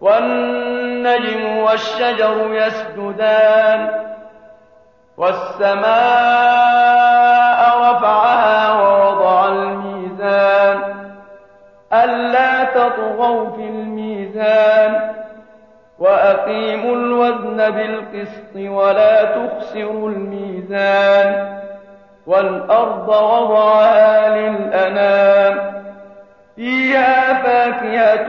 وَالنَّجْمُ وَالشَّجَرُ يَسْجُدَانِ وَالسَّمَاءَ رَفَعَهَا وَوَضَعَ الْمِيزَانَ أَلَّا تَطْغَوْا فِي الْمِيزَانِ وَأَقِيمُوا الْوَزْنَ بِالْقِسْطِ وَلَا تُخْسِرُوا الْمِيزَانَ وَالْأَرْضَ وَضَعَهَا لِلْأَنَامِ فِيهَا فَاكِهَةٌ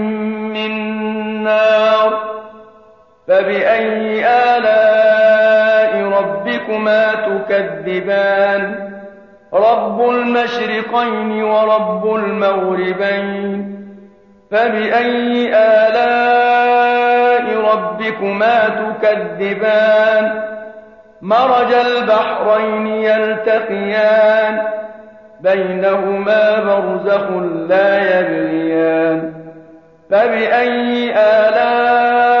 فَبِأَيِّ آلَاءِ رَبِّكُمَا تُكَذِّبَانِ؟ رَبُّ الْمَشْرِقَيْنِ وَرَبُّ الْمَغْرِبَيْنِ. فَبِأَيِّ آلَاءِ رَبِّكُمَا تُكَذِّبَانِ؟ مَرَجَ الْبَحْرَيْنِ يَلْتَقِيَانِ بَيْنَهُمَا بَرْزَخٌ لَّا يَبْغِيَانِ. فَبِأَيِّ آلَاءِ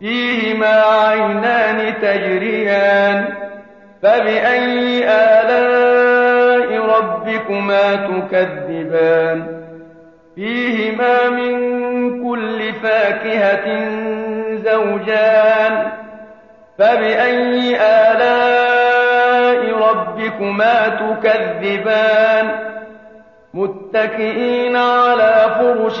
فيهما عينان تجريان فبأي آلاء ربكما تكذبان فيهما من كل فاكهة زوجان فبأي آلاء ربكما تكذبان متكئين على فرش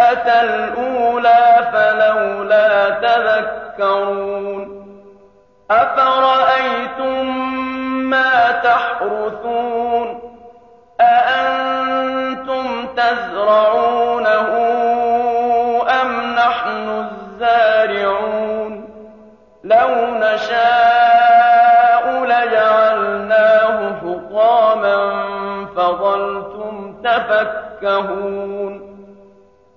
الأولى فلولا تذكرون أفرأيتم ما تحرثون أأنتم تزرعونه أم نحن الزارعون لو نشاء لجعلناه حطاما فظلتم تفكهون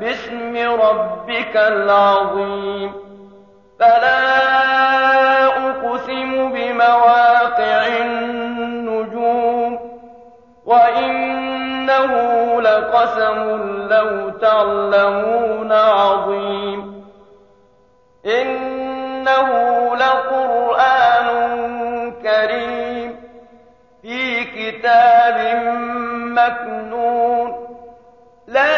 باسم ربك العظيم. فلا أقسم بمواقع النجوم وإنه لقسم لو تعلمون عظيم. إنه لقرآن كريم في كتاب مكنون. لا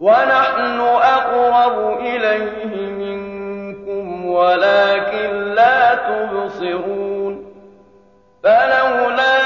ونحن أقرب إليه منكم ولكن لا تبصرون. فلولا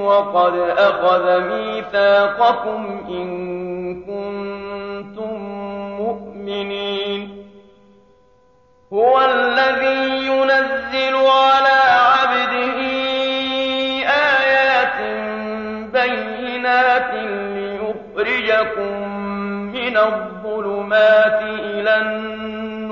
وقد أخذ ميثاقكم إن كنتم مؤمنين. هو الذي ينزل على عبده آيات بينات ليخرجكم من الظلمات إلى النور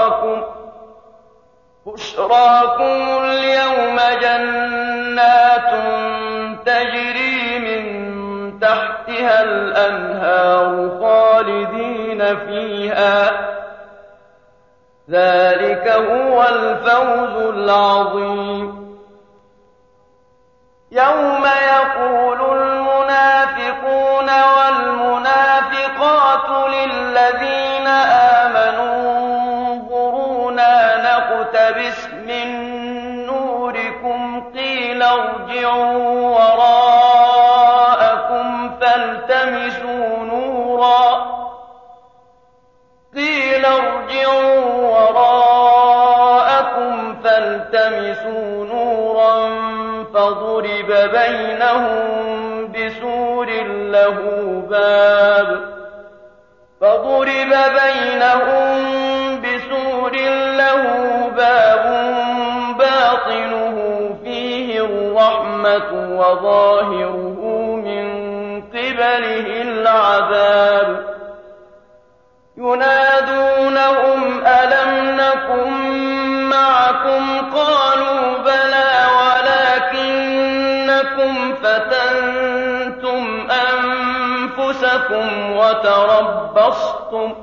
بشراكم اليوم جنات تجري من تحتها الأنهار خالدين فيها. ذلك هو الفوز العظيم. يوم يقول فضرب بينهم بسور له باب فضرب بينهم بسور له باب باطنه فيه الرحمة وظاهره من قبله العذاب. ينادونهم وتربصتم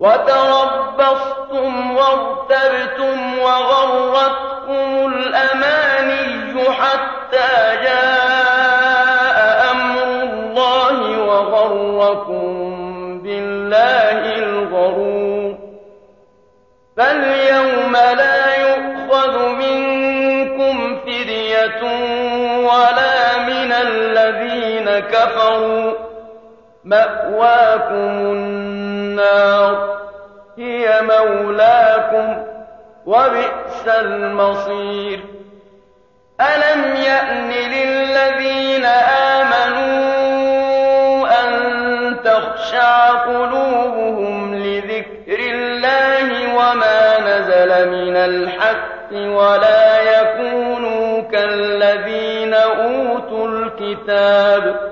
وتربصتم وارتبتم وغرتكم الأماني حتى جاء أمر الله وغركم بالله الغرور فاليوم لا يؤخذ منكم فدية ولا من الذين كفروا مأواكم النار هي مولاكم وبئس المصير. ألم يأن للذين آمنوا أن تخشع قلوبهم لذكر الله وما نزل من الحق ولا يكونوا كالذين أوتوا الكتاب؟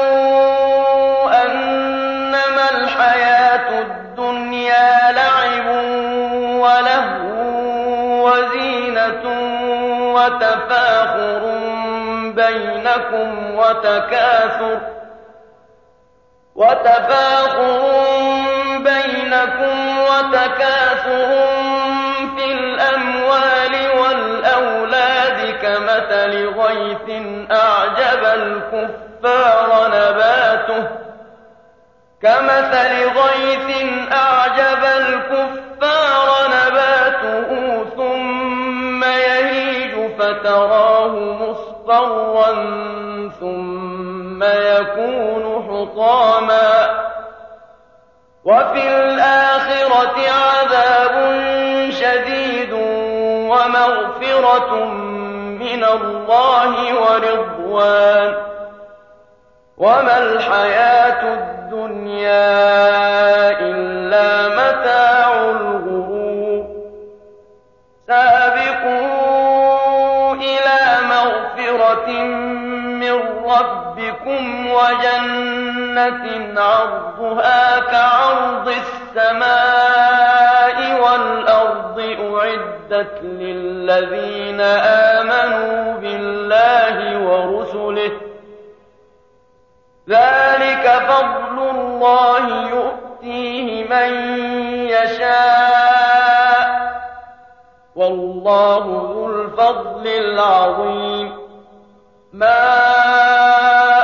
وتفاخر بينكم وتكاثر وتفاخر بينكم وتكاثر في الأموال والأولاد كمثل غيث أعجب الكفار نباته كمثل غيث أعجب الكفار نباته فتراه مصفرا ثم يكون حطاما وفي الآخرة عذاب شديد ومغفرة من الله ورضوان. وما الحياة الدنيا ربكم وجنة عرضها كعرض السماء والأرض أعدت للذين آمنوا بالله ورسله ذلك فضل الله يؤتيه من يشاء والله ذو الفضل العظيم.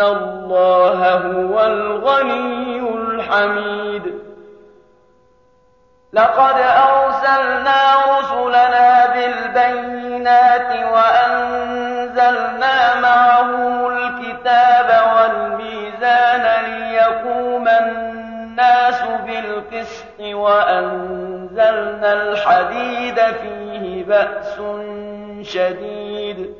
الله هو الغني الحميد لقد أرسلنا رسلنا بالبينات وأنزلنا معهم الكتاب والميزان ليقوم الناس بالقسط وأنزلنا الحديد فيه بأس شديد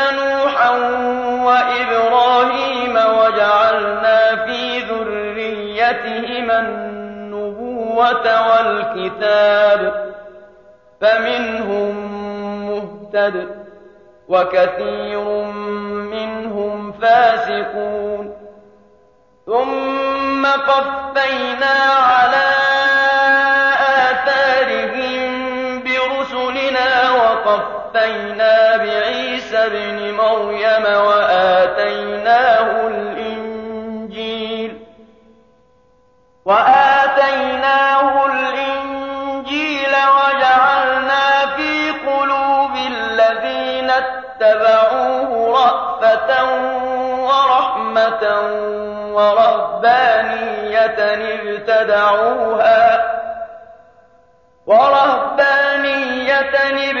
النبوة والكتاب فمنهم مهتد وكثير منهم فاسقون ثم قفينا على آثارهم برسلنا وقفينا بعيسى ابن مريم وآتيناه ورهبانية ابتدعوها. ورهبانية ابتدعوها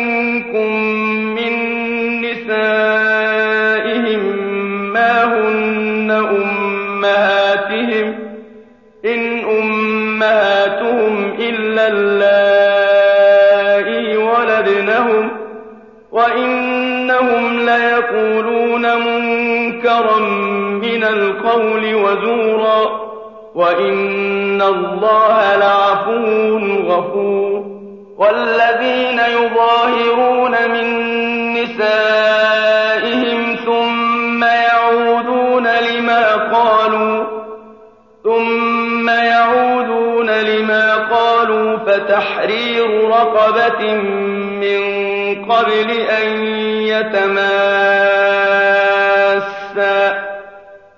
القول وزورا وإن الله لعفو غفور والذين يظاهرون من نسائهم ثم يعودون لما قالوا ثم يعودون لما قالوا فتحرير رقبة من قبل أن يتماسا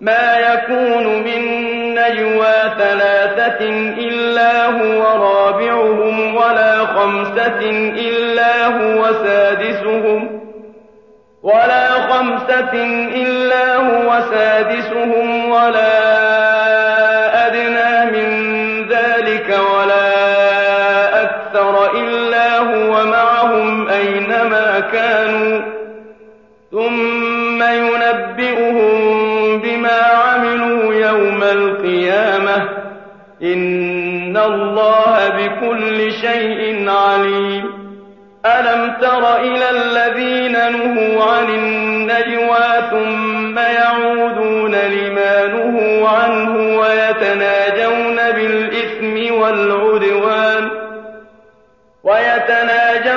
ما يكون من نجوى ثلاثة إلا هو رابعهم ولا خمسة إلا هو سادسهم ولا خمسة إلا هو سادسهم ولا بكل شيء عليم. ألم تر إلى الذين نهوا عن النجوى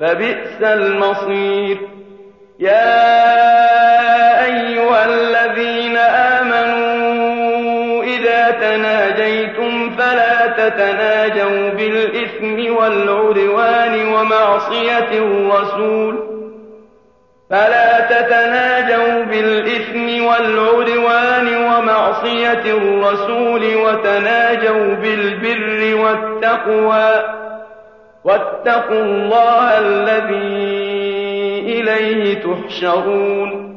فبئس المصير. يا أيها الذين آمنوا إذا تناجيتم فلا تتناجوا بالإثم والعدوان ومعصية الرسول. فلا تتناجوا بالإثم والعدوان ومعصية الرسول وتناجوا بالبر والتقوى. واتقوا الله الذي إليه تحشرون.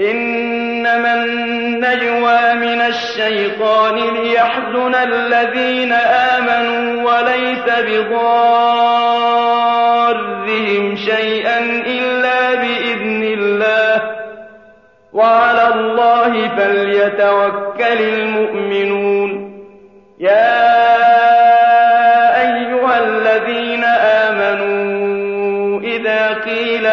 إنما النجوى من الشيطان ليحزن الذين آمنوا وليس بضارهم شيئا إلا بإذن الله. وعلى الله فليتوكل المؤمنون. يا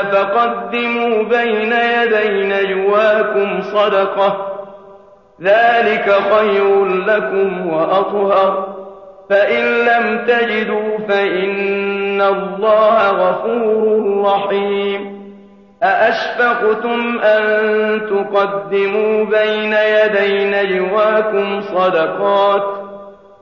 الرسول فقدموا بين يدي نجواكم صدقة. ذلك خير لكم وأطهر. فإن لم تجدوا فإن الله غفور رحيم. أأشفقتم أن تقدموا بين يدي نجواكم صدقات؟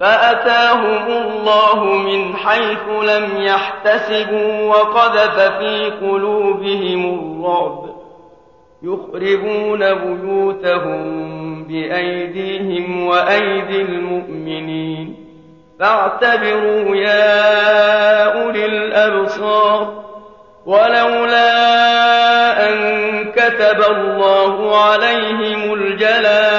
فأتاهم الله من حيث لم يحتسبوا وقذف في قلوبهم الرعب. يخربون بيوتهم بأيديهم وأيدي المؤمنين. فاعتبروا يا أولي الأبصار. ولولا أن كتب الله عليهم في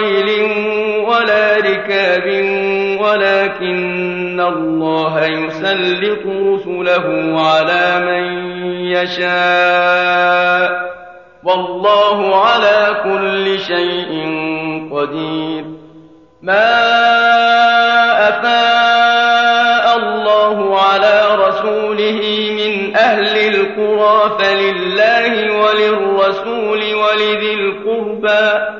خيل ولا ركاب ولكن الله يسلط رسله على من يشاء. والله على كل شيء قدير. ما أفاء الله على رسوله من أهل القرى فلله وللرسول ولذي القربى.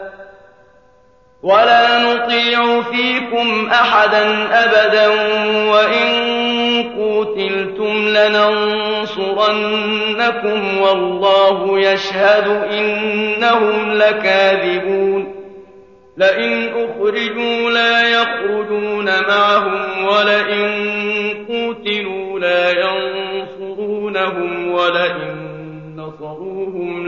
ولا نطيع فيكم أحدا أبدا وإن قوتلتم لننصرنكم والله يشهد إنهم لكاذبون لئن أخرجوا لا يخرجون معهم ولئن قوتلوا لا ينصرونهم ولئن نصروهم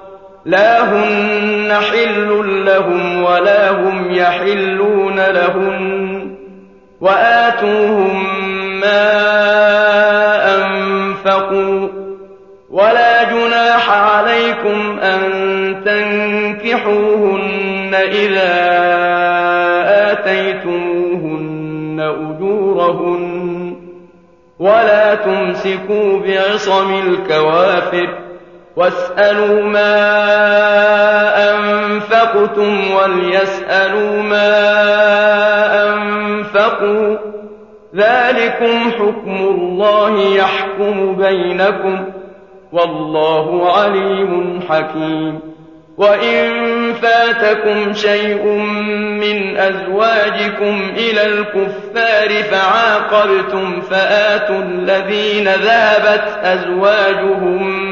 لا هن حل لهم ولا هم يحلون لهن وآتوهم ما أنفقوا ولا جناح عليكم أن تنكحوهن إذا آتيتموهن أجورهن ولا تمسكوا بعصم الكوافر واسألوا ما أنفقتم وليسألوا ما أنفقوا ذلكم حكم الله يحكم بينكم والله عليم حكيم وإن فاتكم شيء من أزواجكم إلى الكفار فعاقبتم فآتوا الذين ذهبت أزواجهم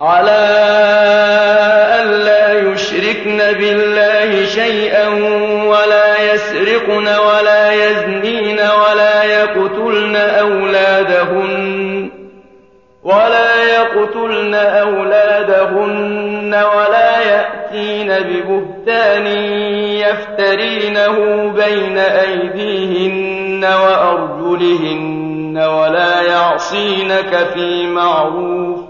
على ألا يشركن بالله شيئا ولا يسرقن ولا يزنين ولا يقتلن أولادهن ولا يقتلن أولادهن ولا يأتين ببهتان يفترينه بين أيديهن وأرجلهن ولا يعصينك في معروف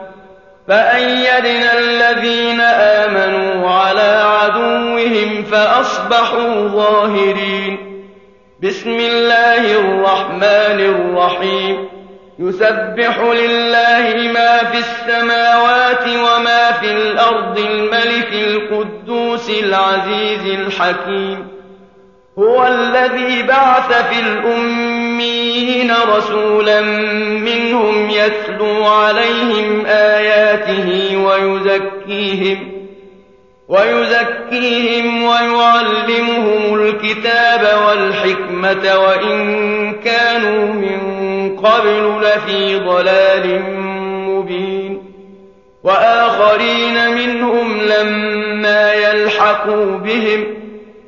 فأيدنا الذين آمنوا على عدو فأصبحوا ظاهرين. بسم الله الرحمن الرحيم. يسبح لله ما في السماوات وما في الأرض الملك القدوس العزيز الحكيم. هو الذي بعث في الأمين رسولا منهم يتلو عليهم آياته ويزكيهم ويزكيهم ويعلمهم الكتاب والحكمة وإن كانوا من قبل لفي ضلال مبين. وآخرين منهم لما يلحقوا بهم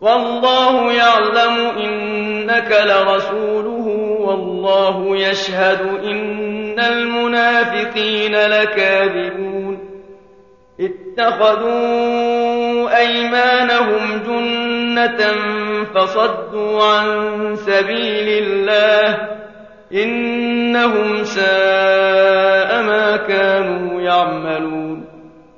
والله يعلم إنك لرسوله والله يشهد إن المنافقين لكاذبون. اتخذوا أيمانهم جنة فصدوا عن سبيل الله إنهم ساء ما كانوا يعملون.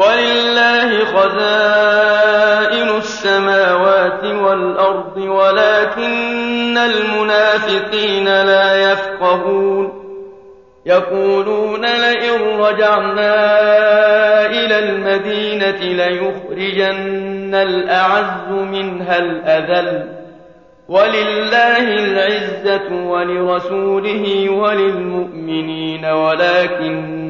ولله خزائن السماوات والأرض ولكن المنافقين لا يفقهون. يقولون لئن رجعنا إلى المدينة ليخرجن الأعز منها الأذل. ولله العزة ولرسوله وللمؤمنين ولكن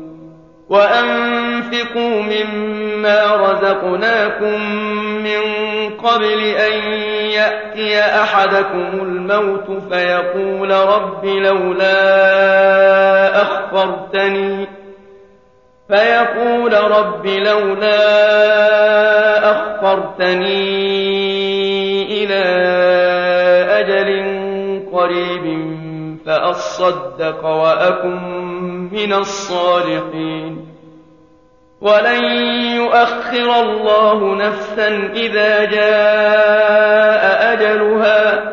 وأنفقوا مما رزقناكم من قبل أن يأتي أحدكم الموت فيقول رب لولا أخفرتني فيقول رب لولا أخفرتني إلى أجل قريب فأصدق وأكن من الصالحين. ولن يؤخر الله نفسا إذا جاء أجلها.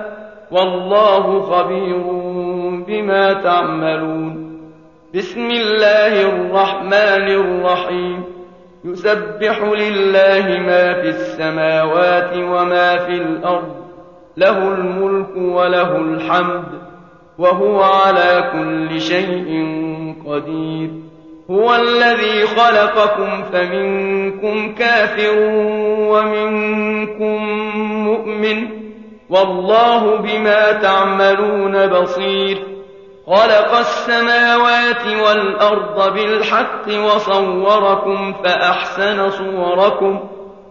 والله خبير بما تعملون. بسم الله الرحمن الرحيم. يسبح لله ما في السماوات وما في الأرض. له الملك وله الحمد. وهو على كل شيء قدير. هو الذي خلقكم فمنكم كافر ومنكم مؤمن. والله بما تعملون بصير. خلق السماوات والأرض بالحق وصوركم فأحسن صوركم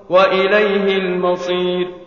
وإليه المصير.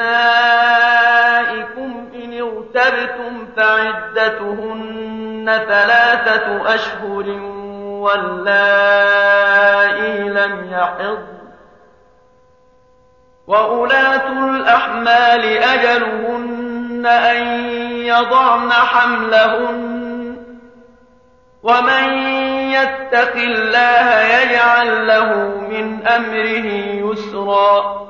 نسائكم إن ارتبتم فعدتهن ثلاثة أشهر واللائي لم يحض وأولاة الأحمال أجلهن أن يضعن حملهن. ومن يتق الله يجعل له من أمره يسرا.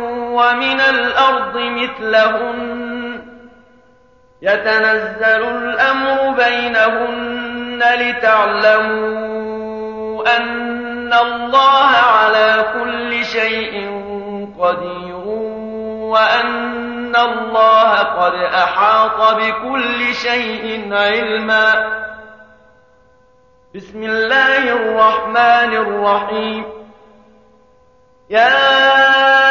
ومن الأرض مثلهن. يتنزل الأمر بينهن لتعلموا أن الله على كل شيء قدير وأن الله قد أحاط بكل شيء علما. بسم الله الرحمن الرحيم. يا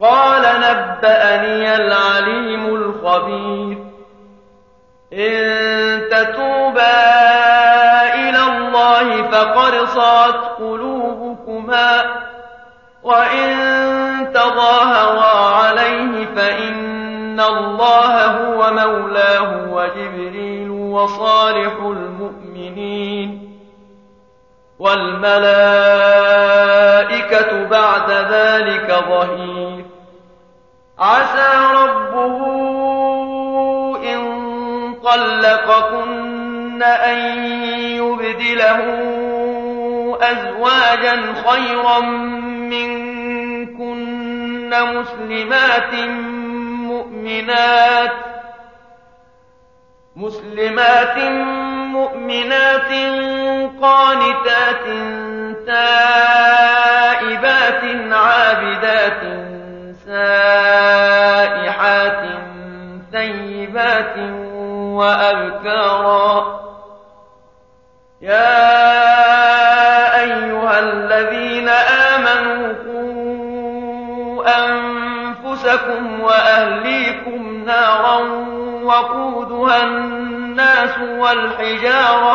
قال نبأني العليم الخبير. إن تتوبا إلى الله فقد قلوبكما وإن تظاهرا عليه فإن الله هو مولاه وجبريل وصالح المؤمنين. والملائكة بعد ذلك ظهير. عسى ربه إن طلقكن أن يبدله أزواجا خيرا منكن مسلمات مؤمنات مسلمات مؤمنات قانتات تائبات عابدات سائحات ثيبات وأبكارا. يا أيها الذين آمنوا قوا أنفسكم وأهليكم نارا وقودها الناس والحجارة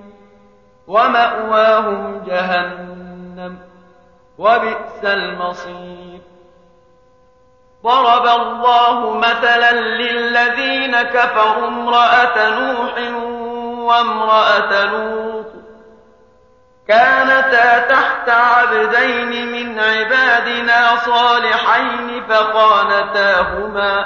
ومأواهم جهنم وبئس المصير. ضرب الله مثلا للذين كفروا امرأة نوح وامرأة لوط. كانتا تحت عبدين من عبادنا صالحين فخانتاهما